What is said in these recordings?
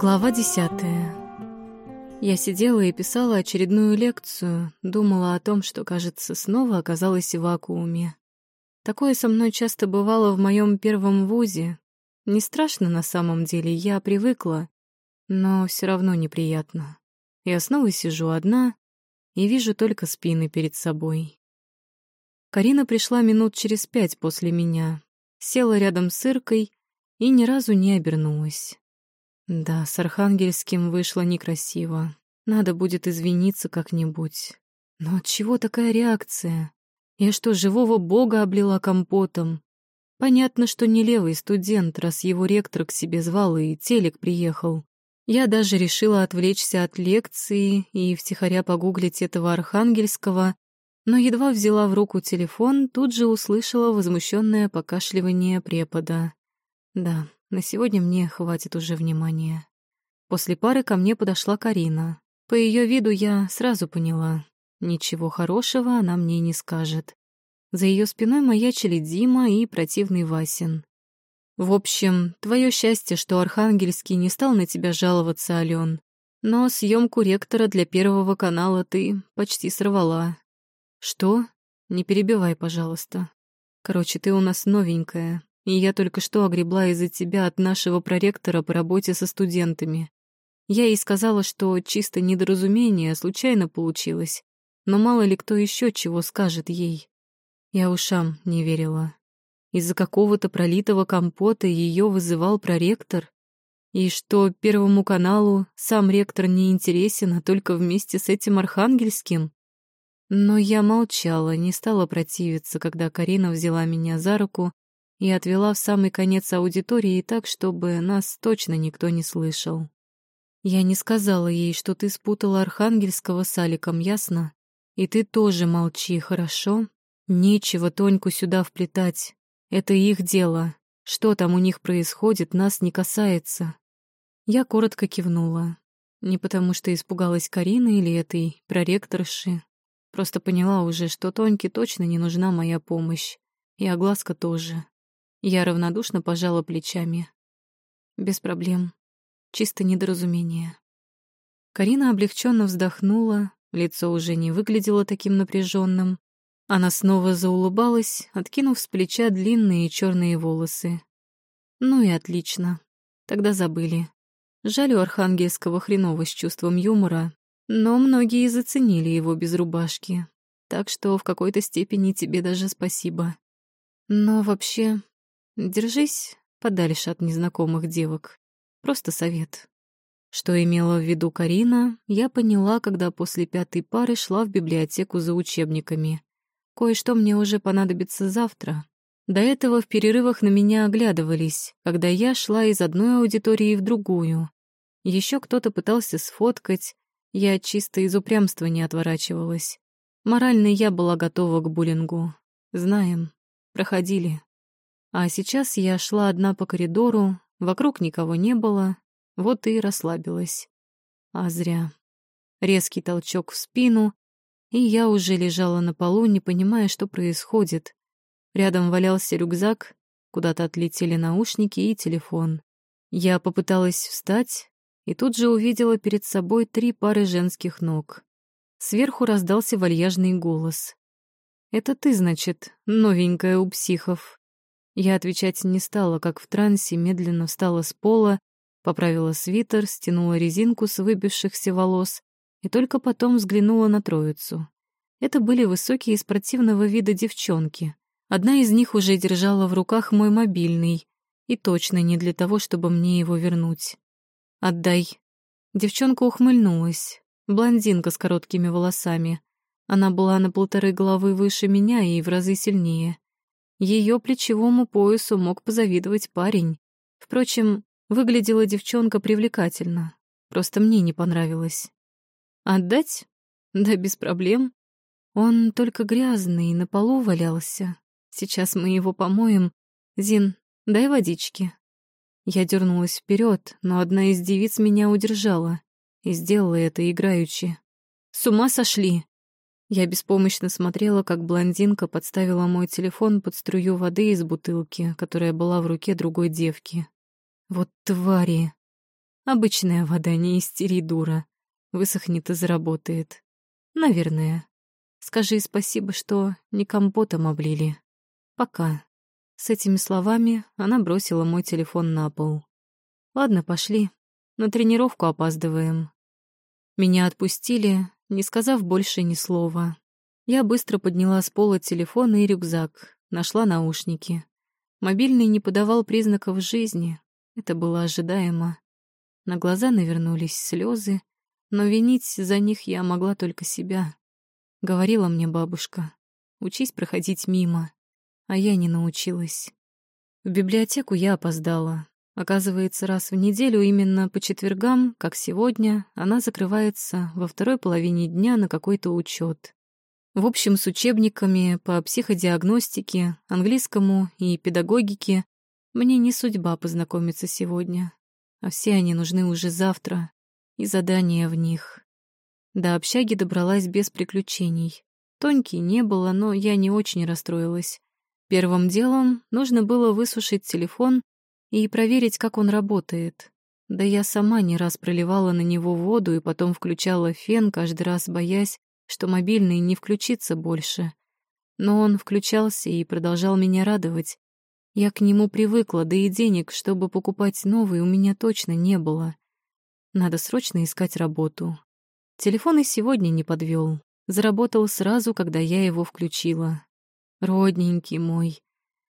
Глава десятая. Я сидела и писала очередную лекцию, думала о том, что, кажется, снова оказалась в вакууме. Такое со мной часто бывало в моем первом вузе. Не страшно на самом деле, я привыкла, но все равно неприятно. Я снова сижу одна и вижу только спины перед собой. Карина пришла минут через пять после меня, села рядом с Иркой и ни разу не обернулась. Да, с Архангельским вышло некрасиво. Надо будет извиниться как-нибудь. Но от чего такая реакция? Я что, живого бога облила компотом? Понятно, что не левый студент, раз его ректор к себе звал и телек приехал. Я даже решила отвлечься от лекции и втихаря погуглить этого Архангельского, но едва взяла в руку телефон, тут же услышала возмущенное покашливание препода. Да, на сегодня мне хватит уже внимания. После пары ко мне подошла Карина. По ее виду я сразу поняла, ничего хорошего она мне не скажет. За ее спиной маячили Дима и противный Васин. В общем, твое счастье, что Архангельский не стал на тебя жаловаться, Ален. Но съемку ректора для Первого канала ты почти сорвала. Что? Не перебивай, пожалуйста. Короче, ты у нас новенькая, и я только что огребла из-за тебя от нашего проректора по работе со студентами. Я ей сказала, что чисто недоразумение случайно получилось, но мало ли кто еще чего скажет ей. Я ушам не верила. Из-за какого-то пролитого компота ее вызывал проректор, и что Первому каналу сам ректор не интересен, а только вместе с этим Архангельским. Но я молчала, не стала противиться, когда Карина взяла меня за руку и отвела в самый конец аудитории так, чтобы нас точно никто не слышал. Я не сказала ей, что ты спутала Архангельского с Аликом, ясно? И ты тоже молчи, хорошо? Нечего Тоньку сюда вплетать. Это их дело. Что там у них происходит, нас не касается. Я коротко кивнула. Не потому что испугалась Карины или этой проректорши, Просто поняла уже, что Тоньке точно не нужна моя помощь. И огласка тоже. Я равнодушно пожала плечами. Без проблем. Чисто недоразумение. Карина облегченно вздохнула, лицо уже не выглядело таким напряженным. Она снова заулыбалась, откинув с плеча длинные черные волосы. Ну и отлично. Тогда забыли. Жаль у Архангельского хреново с чувством юмора, но многие заценили его без рубашки, так что в какой-то степени тебе даже спасибо. Но вообще, держись подальше от незнакомых девок. Просто совет. Что имела в виду Карина, я поняла, когда после пятой пары шла в библиотеку за учебниками. Кое-что мне уже понадобится завтра. До этого в перерывах на меня оглядывались, когда я шла из одной аудитории в другую. Еще кто-то пытался сфоткать, я чисто из упрямства не отворачивалась. Морально я была готова к буллингу. Знаем, проходили. А сейчас я шла одна по коридору, вокруг никого не было, вот и расслабилась. А зря. Резкий толчок в спину, и я уже лежала на полу, не понимая, что происходит. Рядом валялся рюкзак, куда-то отлетели наушники и телефон. Я попыталась встать, и тут же увидела перед собой три пары женских ног. Сверху раздался вальяжный голос. «Это ты, значит, новенькая у психов». Я отвечать не стала, как в трансе, медленно встала с пола, поправила свитер, стянула резинку с выбившихся волос и только потом взглянула на троицу. Это были высокие спортивного вида девчонки. Одна из них уже держала в руках мой мобильный, и точно не для того, чтобы мне его вернуть. «Отдай». Девчонка ухмыльнулась. Блондинка с короткими волосами. Она была на полторы головы выше меня и в разы сильнее. Ее плечевому поясу мог позавидовать парень. Впрочем, выглядела девчонка привлекательно. Просто мне не понравилось. «Отдать? Да без проблем. Он только грязный, на полу валялся. Сейчас мы его помоем. Зин, дай водички». Я дернулась вперед, но одна из девиц меня удержала и сделала это играючи. «С ума сошли!» Я беспомощно смотрела, как блондинка подставила мой телефон под струю воды из бутылки, которая была в руке другой девки. Вот твари! Обычная вода, не истери, дура. Высохнет и заработает. Наверное. Скажи спасибо, что не компотом облили. Пока. С этими словами она бросила мой телефон на пол. Ладно, пошли. На тренировку опаздываем. Меня отпустили, не сказав больше ни слова. Я быстро подняла с пола телефон и рюкзак, нашла наушники. Мобильный не подавал признаков жизни. Это было ожидаемо. На глаза навернулись слезы, но винить за них я могла только себя. Говорила мне бабушка, учись проходить мимо, а я не научилась. В библиотеку я опоздала. Оказывается, раз в неделю, именно по четвергам, как сегодня, она закрывается во второй половине дня на какой-то учет. В общем, с учебниками по психодиагностике, английскому и педагогике мне не судьба познакомиться сегодня, а все они нужны уже завтра, и задания в них. До общаги добралась без приключений. Тоньки не было, но я не очень расстроилась. Первым делом нужно было высушить телефон и проверить, как он работает. Да я сама не раз проливала на него воду и потом включала фен, каждый раз боясь, что мобильный не включится больше. Но он включался и продолжал меня радовать. Я к нему привыкла, да и денег, чтобы покупать новый, у меня точно не было. Надо срочно искать работу. Телефон и сегодня не подвел. Заработал сразу, когда я его включила. Родненький мой.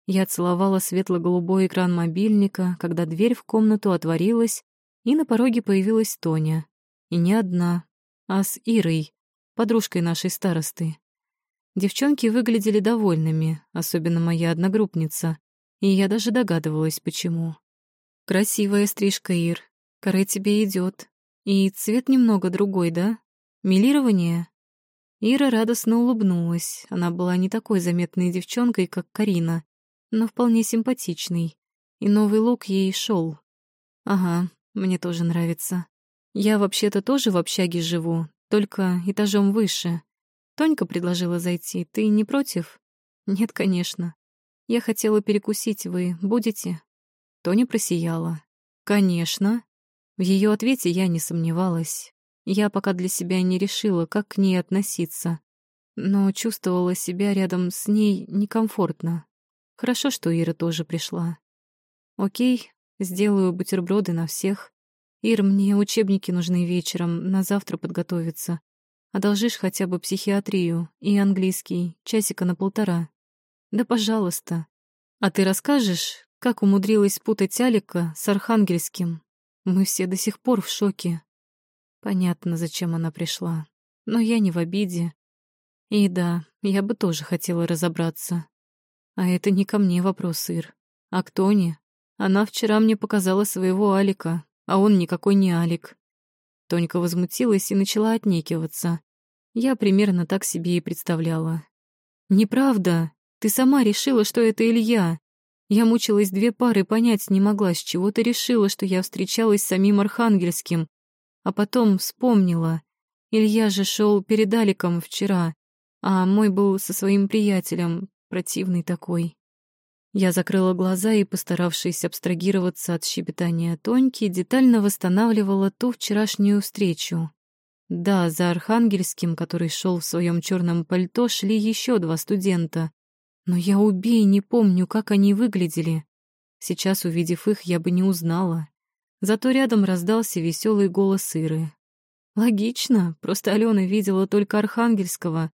Я целовала светло-голубой экран мобильника, когда дверь в комнату отворилась, и на пороге появилась Тоня. И не одна, а с Ирой подружкой нашей старосты. Девчонки выглядели довольными, особенно моя одногруппница, и я даже догадывалась, почему. «Красивая стрижка, Ир. Коре тебе идет. И цвет немного другой, да? Милирование?» Ира радостно улыбнулась. Она была не такой заметной девчонкой, как Карина, но вполне симпатичной. И новый лук ей шел. «Ага, мне тоже нравится. Я вообще-то тоже в общаге живу, только этажом выше. Тонька предложила зайти. Ты не против? Нет, конечно. Я хотела перекусить. Вы будете? Тоня просияла. Конечно. В ее ответе я не сомневалась. Я пока для себя не решила, как к ней относиться. Но чувствовала себя рядом с ней некомфортно. Хорошо, что Ира тоже пришла. Окей, сделаю бутерброды на всех. «Ир, мне учебники нужны вечером, на завтра подготовиться. Одолжишь хотя бы психиатрию и английский, часика на полтора?» «Да, пожалуйста. А ты расскажешь, как умудрилась спутать Алика с Архангельским? Мы все до сих пор в шоке». Понятно, зачем она пришла. Но я не в обиде. И да, я бы тоже хотела разобраться. А это не ко мне вопрос, Ир, а к Тоне. Она вчера мне показала своего Алика, а он никакой не Алик. Тонька возмутилась и начала отнекиваться. Я примерно так себе и представляла. «Неправда. Ты сама решила, что это Илья. Я мучилась две пары, понять не могла, с чего ты решила, что я встречалась с самим Архангельским. А потом вспомнила. Илья же шел перед Аликом вчера, а мой был со своим приятелем, противный такой. Я закрыла глаза и, постаравшись абстрагироваться от щебетания Тоньки, детально восстанавливала ту вчерашнюю встречу. Да, за Архангельским, который шел в своем черном пальто, шли еще два студента. Но я убей не помню, как они выглядели. Сейчас, увидев их, я бы не узнала. Зато рядом раздался веселый голос Иры. Логично, просто Алена видела только Архангельского.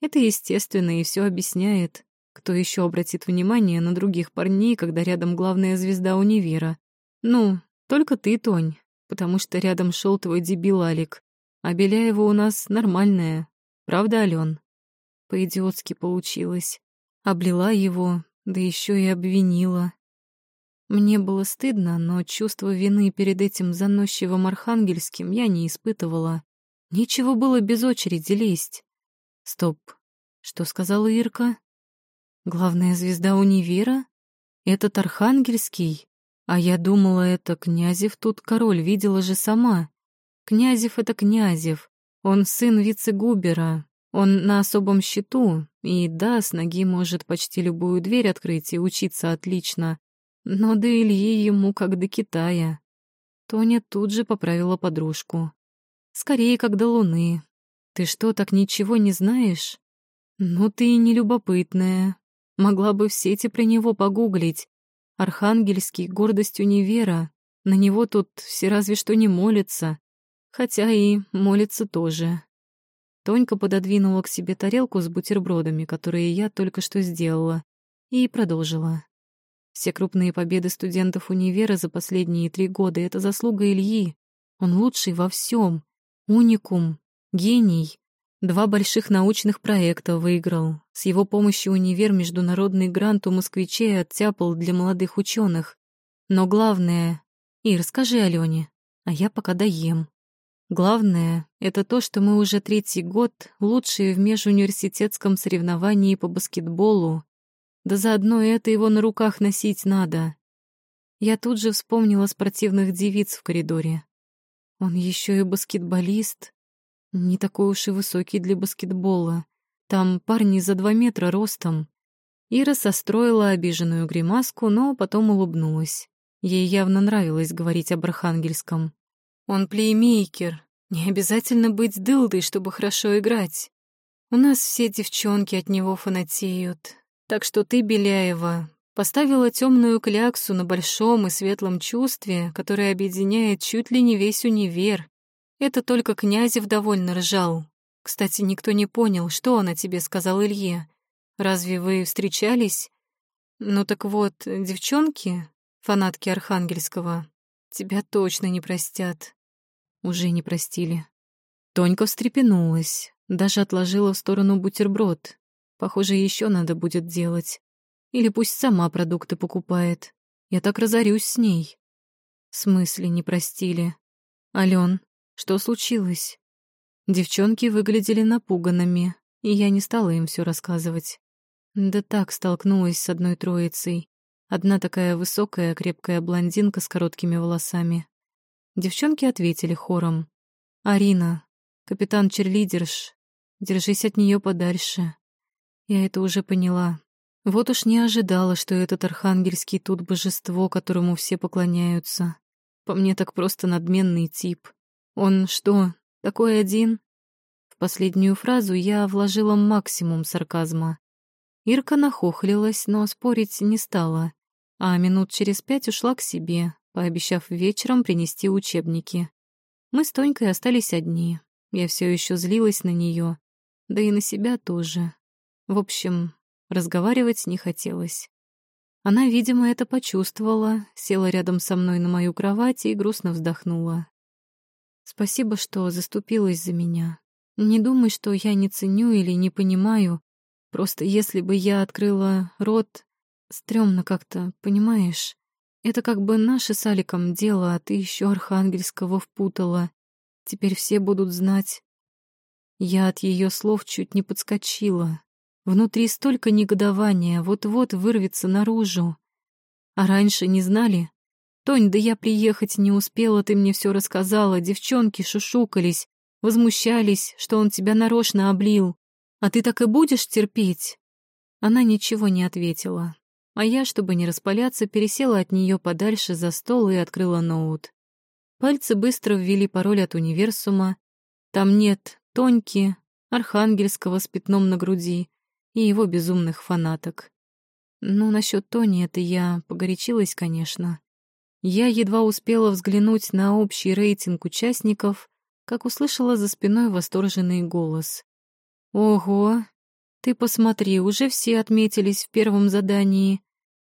Это естественно и все объясняет. Кто еще обратит внимание на других парней, когда рядом главная звезда универа? Ну, только ты, Тонь, потому что рядом шел твой дебил Алик. А Беляева у нас нормальная. Правда, Ален? По-идиотски получилось. Облила его, да еще и обвинила. Мне было стыдно, но чувство вины перед этим заносчивым архангельским я не испытывала. Нечего было без очереди лезть. Стоп. Что сказала Ирка? Главная звезда универа? Этот Архангельский? А я думала, это Князев тут король, видела же сама. Князев — это Князев. Он сын вице-губера. Он на особом счету. И да, с ноги может почти любую дверь открыть и учиться отлично. Но до Ильи ему как до Китая. Тоня тут же поправила подружку. «Скорее, как до луны. Ты что, так ничего не знаешь? Ну ты и не любопытная. Могла бы в сети про него погуглить. Архангельский — гордость универа. На него тут все разве что не молятся. Хотя и молятся тоже. Тонька пододвинула к себе тарелку с бутербродами, которые я только что сделала, и продолжила. Все крупные победы студентов универа за последние три года — это заслуга Ильи. Он лучший во всем, уникум, гений. Два больших научных проекта выиграл. С его помощью универ международный грант у москвичей оттяпал для молодых ученых. Но главное... Ир, скажи Алене, а я пока доем. Главное — это то, что мы уже третий год лучшие в межуниверситетском соревновании по баскетболу. Да заодно это его на руках носить надо. Я тут же вспомнила спортивных девиц в коридоре. Он еще и баскетболист. Не такой уж и высокий для баскетбола. Там парни за два метра ростом. Ира состроила обиженную гримаску, но потом улыбнулась. Ей явно нравилось говорить об Архангельском. Он плеймейкер. Не обязательно быть дылдой, чтобы хорошо играть. У нас все девчонки от него фанатеют. Так что ты, Беляева, поставила темную кляксу на большом и светлом чувстве, которое объединяет чуть ли не весь универ. Это только Князев довольно ржал. Кстати, никто не понял, что он о тебе сказал Илье. Разве вы встречались? Ну так вот, девчонки, фанатки Архангельского, тебя точно не простят. Уже не простили. Тонька встрепенулась, даже отложила в сторону бутерброд. Похоже, еще надо будет делать. Или пусть сама продукты покупает. Я так разорюсь с ней. В смысле не простили? Ален, что случилось? Девчонки выглядели напуганными, и я не стала им все рассказывать. Да так столкнулась с одной троицей. Одна такая высокая, крепкая блондинка с короткими волосами. Девчонки ответили хором. «Арина, капитан Черлидерш, держись от нее подальше». Я это уже поняла. Вот уж не ожидала, что этот архангельский тут божество, которому все поклоняются. По мне так просто надменный тип. Он что, такой один? В последнюю фразу я вложила максимум сарказма. Ирка нахохлилась, но спорить не стала, а минут через пять ушла к себе, пообещав вечером принести учебники. Мы с Тонькой остались одни. Я все еще злилась на нее, да и на себя тоже. В общем, разговаривать не хотелось. Она, видимо, это почувствовала, села рядом со мной на мою кровать и грустно вздохнула. «Спасибо, что заступилась за меня. Не думай, что я не ценю или не понимаю. Просто если бы я открыла рот, стрёмно как-то, понимаешь? Это как бы наше с Аликом дело, а ты еще Архангельского впутала. Теперь все будут знать. Я от ее слов чуть не подскочила. Внутри столько негодования, вот-вот вырвется наружу. А раньше не знали? Тонь, да я приехать не успела, ты мне все рассказала, девчонки шушукались, возмущались, что он тебя нарочно облил. А ты так и будешь терпеть?» Она ничего не ответила, а я, чтобы не распаляться, пересела от нее подальше за стол и открыла ноут. Пальцы быстро ввели пароль от универсума. Там нет Тоньки, Архангельского с пятном на груди, и его безумных фанаток. Ну, насчет Тони это я погорячилась, конечно. Я едва успела взглянуть на общий рейтинг участников, как услышала за спиной восторженный голос. «Ого! Ты посмотри, уже все отметились в первом задании.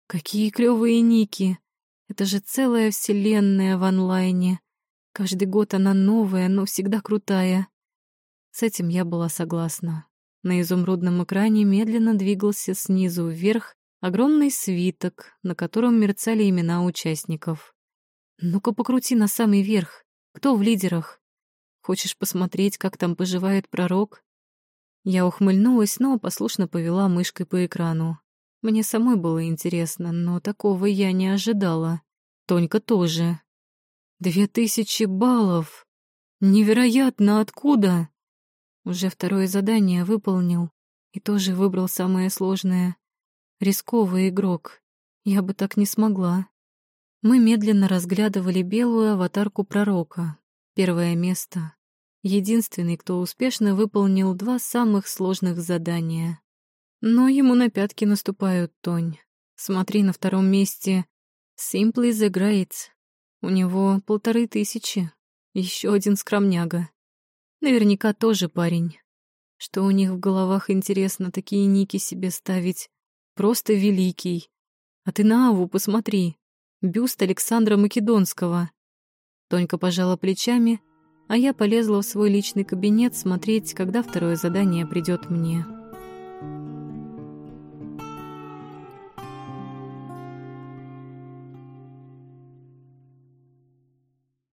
Какие клёвые ники! Это же целая вселенная в онлайне. Каждый год она новая, но всегда крутая». С этим я была согласна. На изумрудном экране медленно двигался снизу вверх огромный свиток, на котором мерцали имена участников. «Ну-ка покрути на самый верх. Кто в лидерах? Хочешь посмотреть, как там поживает пророк?» Я ухмыльнулась, но послушно повела мышкой по экрану. Мне самой было интересно, но такого я не ожидала. Тонька тоже. «Две тысячи баллов! Невероятно, откуда?» Уже второе задание выполнил и тоже выбрал самое сложное. Рисковый игрок. Я бы так не смогла. Мы медленно разглядывали белую аватарку пророка. Первое место. Единственный, кто успешно выполнил два самых сложных задания. Но ему на пятки наступают, Тонь. Смотри, на втором месте Simply the Great. У него полторы тысячи. Еще один скромняга. Наверняка тоже парень. Что у них в головах интересно такие ники себе ставить? Просто великий. А ты на Аву посмотри. Бюст Александра Македонского. Тонька пожала плечами, а я полезла в свой личный кабинет смотреть, когда второе задание придет мне.